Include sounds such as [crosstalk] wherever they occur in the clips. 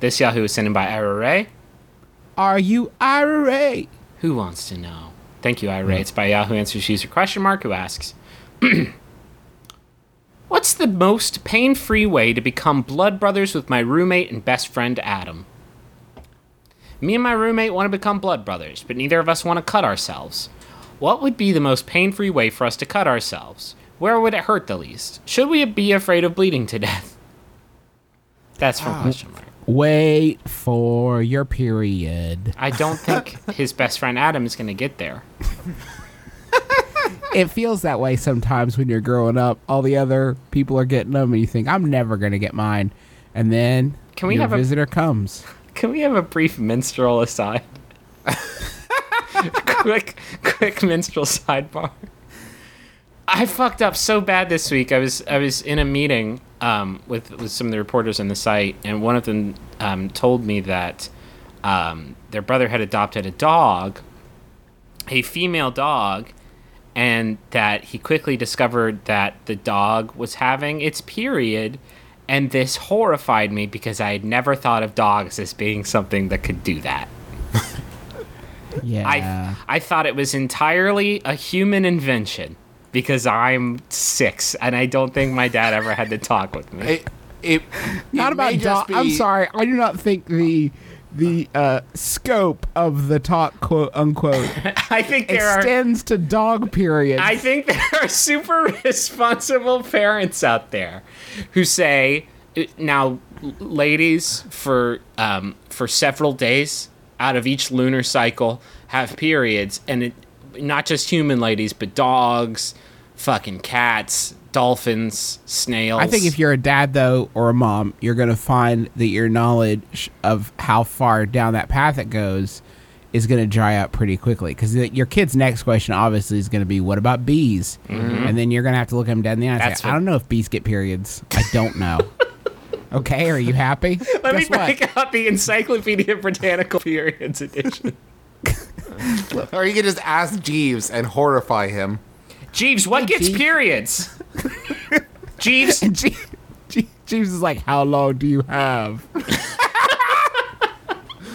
This Yahoo is sent in by Ira Ray. Are you IRA? Ray? Who wants to know? Thank you, Ira Ray. It's by Yahoo Answers User Question Mark who asks, [clears throat] What's the most pain-free way to become blood brothers with my roommate and best friend Adam? Me and my roommate want to become blood brothers, but neither of us want to cut ourselves. What would be the most pain-free way for us to cut ourselves? Where would it hurt the least? Should we be afraid of bleeding to death? That's from question mark. Wait for your period. I don't think [laughs] his best friend Adam is going to get there. It feels that way sometimes when you're growing up. All the other people are getting them, and you think, I'm never going to get mine. And then Can we your have a- visitor comes. [laughs] Can we have a brief menstrual aside? [laughs] quick, quick menstrual sidebar. I fucked up so bad this week. I was I was in a meeting um, with with some of the reporters on the site, and one of them um, told me that um, their brother had adopted a dog, a female dog, and that he quickly discovered that the dog was having its period. And this horrified me because I had never thought of dogs as being something that could do that. [laughs] Yeah. I I thought it was entirely a human invention because I'm six and I don't think my dad ever had to talk with me. It, it not it about just dog. I'm sorry. I do not think the the uh, scope of the talk, quote unquote, [laughs] I think there are extends to dog periods. I think there are super responsible parents out there who say now ladies for um, for several days out of each lunar cycle have periods and it, not just human ladies but dogs, fucking cats, dolphins, snails. I think if you're a dad though or a mom, you're gonna find that your knowledge of how far down that path it goes is gonna dry up pretty quickly. Because your kid's next question obviously is gonna be, "What about bees?" And then you're gonna have to look him dead in the eye and Mm-hmm. Say, "I don't know if bees get periods. I don't know." [laughs] okay, are you happy? Let me Guess what? break out the Encyclopedia Britannica Periods edition. [laughs] Or you could just ask Jeeves and horrify him. Jeeves, what gets Jeeves. periods? [laughs] Jeeves, And Je- Je- Jeeves is like, "How long do you have? [laughs]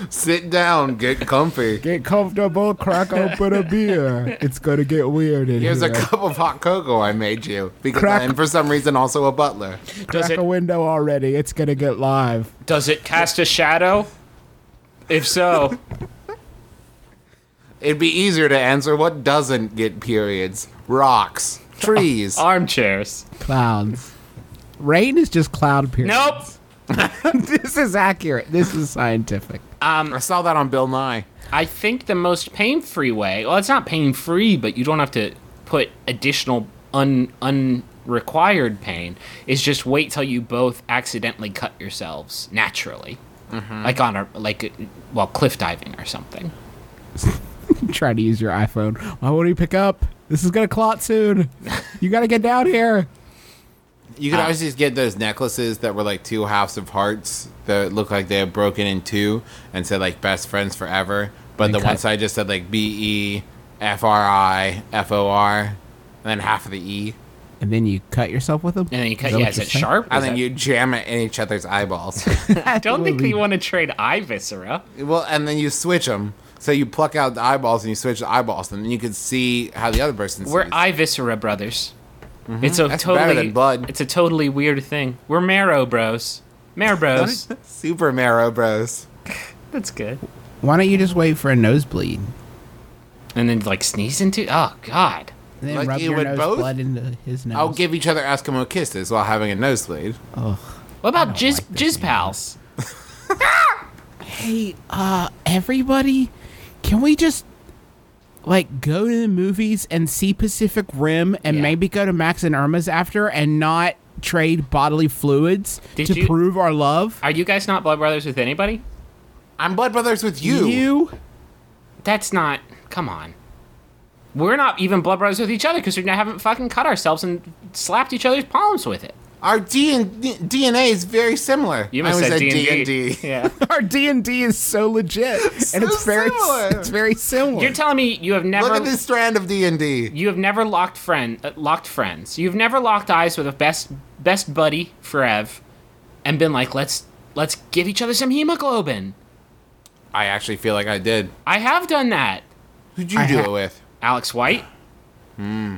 Sit down, get comfy. Get comfortable. Crack open a beer. It's gonna get weird in Here's here." Here's a cup of hot cocoa I made you. Because, Crack- and for some reason, also a butler. does Crack it a window already. It's gonna get live. does it cast a shadow? If so, It'd be easier to answer what doesn't get periods rocks, trees. [laughs] armchairs. Clouds. Rain is just cloud periods. Nope. [laughs] this is accurate. This is scientific. Um, I saw that on Bill Nye. I think the most pain-free way. Well, it's not pain-free, but you don't have to put additional un unrequired pain. Is just wait till you both accidentally cut yourselves naturally, like on a like well cliff diving or something. [laughs] [laughs] Try to use your iPhone. Why won't you pick up? This is gonna clot soon. You gotta get down here. You could always just get those necklaces that were like two halves of hearts that look like they had broken in two and said like best friends forever. But the cut- one side just said like B E F R I F O R and then half of the E. And then you cut yourself with them. And then you cut. that Yeah, what is you're it saying? sharp? And Is then that- you jam it in each other's eyeballs. [laughs] I don't think Absolutely. we want to trade eye viscera. well, and then you switch them. So you pluck out the eyeballs and you switch the eyeballs, and then you can see how the other person. We're eye viscera brothers. It's a Mm-hmm. That's better totally than blood. It's a totally weird thing. We're marrow bros. Marrow bros. [laughs] Super Marrow Bros. That's good. Why don't you just wait for a nosebleed? And then like sneeze into. Oh God. And then Like rub you your nose both? blood into his nose. I'll give each other Eskimo kisses while having a nosebleed. What about don't jizz like jizz pals? [laughs] Hey, uh, everybody, can we just like go to the movies and see Pacific Rim and Yeah. maybe go to Max and Erma's after and not trade bodily fluids Did to you- prove our love? Are you guys not blood brothers with anybody? I'm blood brothers with you. You? That's not. Come on. We're not even blood brothers with each other because we haven't fucking cut ourselves and slapped each other's palms with it. Our D and DNA is very similar. You I must always said said D D and D. Yeah. [laughs] Our D and D is so legit, [laughs] and it's very, similar. it's very similar. You're telling me you have never. Look at this strand of D and D. You have never locked friend uh, locked friends. You've never locked eyes with a best best buddy forever, and been like, let's let's give each other some hemoglobin. I actually feel like I did. I have done that. Who'd you I do ha- it with? Alex White. Hmm.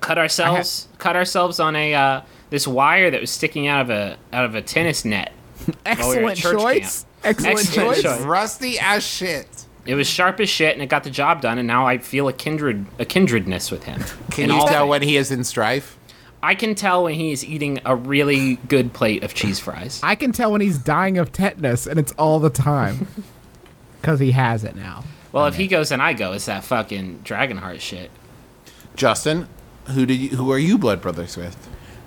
Cut ourselves cut ourselves on a uh, this wire that was sticking out of a out of a tennis net. we were at Excellent church choice. Excellent, Excellent choice. choice. Rusty as shit. It was sharp as shit, and it got the job done. And now I feel a kindred a kindredness with him. Can you tell when he is in strife? I can tell when he's eating a really good plate of cheese fries. I can tell when he's dying of tetanus, and it's all the time. [laughs] Because he has it now. Well, if he goes and I go, it's that fucking Dragonheart shit. Justin, who did you, who are you blood brothers with?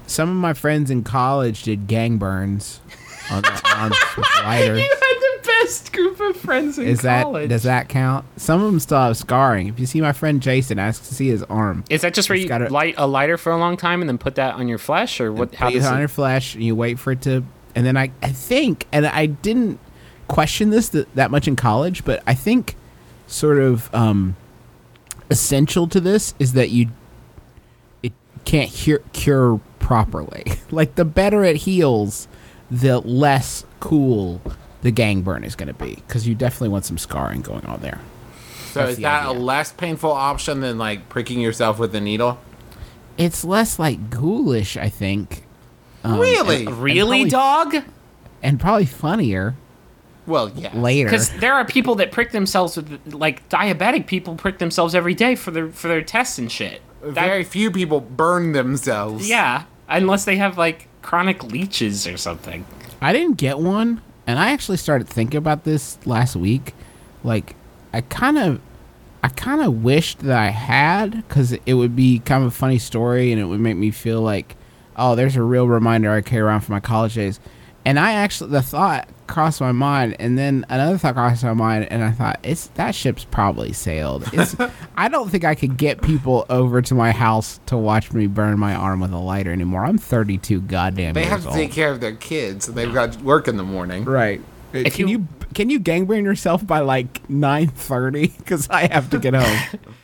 Some of my friends in college did gang burns [laughs] on their arms with lighters. had the best group of friends in Is that does that count? Some of them still have scarring. If you see my friend Jason, ask to see his arm. Is that just where It's you gotta- light a lighter for a long time and then put that on your flesh, or what? How Put it does on it? your flesh, and you wait for it to. And then I, I think, and I didn't question this th- that much in college, but I think sort of um, essential to this is that you it can't hear, cure properly. [laughs] like the better it heals, the less cool the gang burn is going to be because you definitely want some scarring going on there. So That's is the that idea. a less painful option than like pricking yourself with a needle? It's less like ghoulish, I think. Um, really? Really, probably- dog? and probably funnier well, yeah. later. Because there are people that prick themselves with, like diabetic people, prick themselves every day for their for their tests and shit. That- Very few people burn themselves. yeah, unless they have like chronic leeches or something. I didn't get one, and I actually started thinking about this last week. Like, I kind of, I kind of wished that I had, because it would be kind of a funny story, and it would make me feel like, oh, there's a real reminder I carry around from my college days. And I actually, the thought crossed my mind, and then another thought crossed my mind, and I thought, it's that ship's probably sailed. It's, [laughs] I don't think I could get people over to my house to watch me burn my arm with a lighter anymore. I'm 32 goddamn They have to old. take care of their kids, and they've got work in the morning. Right. If can you- you, can you gangbang yourself by like nine thirty? [laughs] Because I have to get home. [laughs]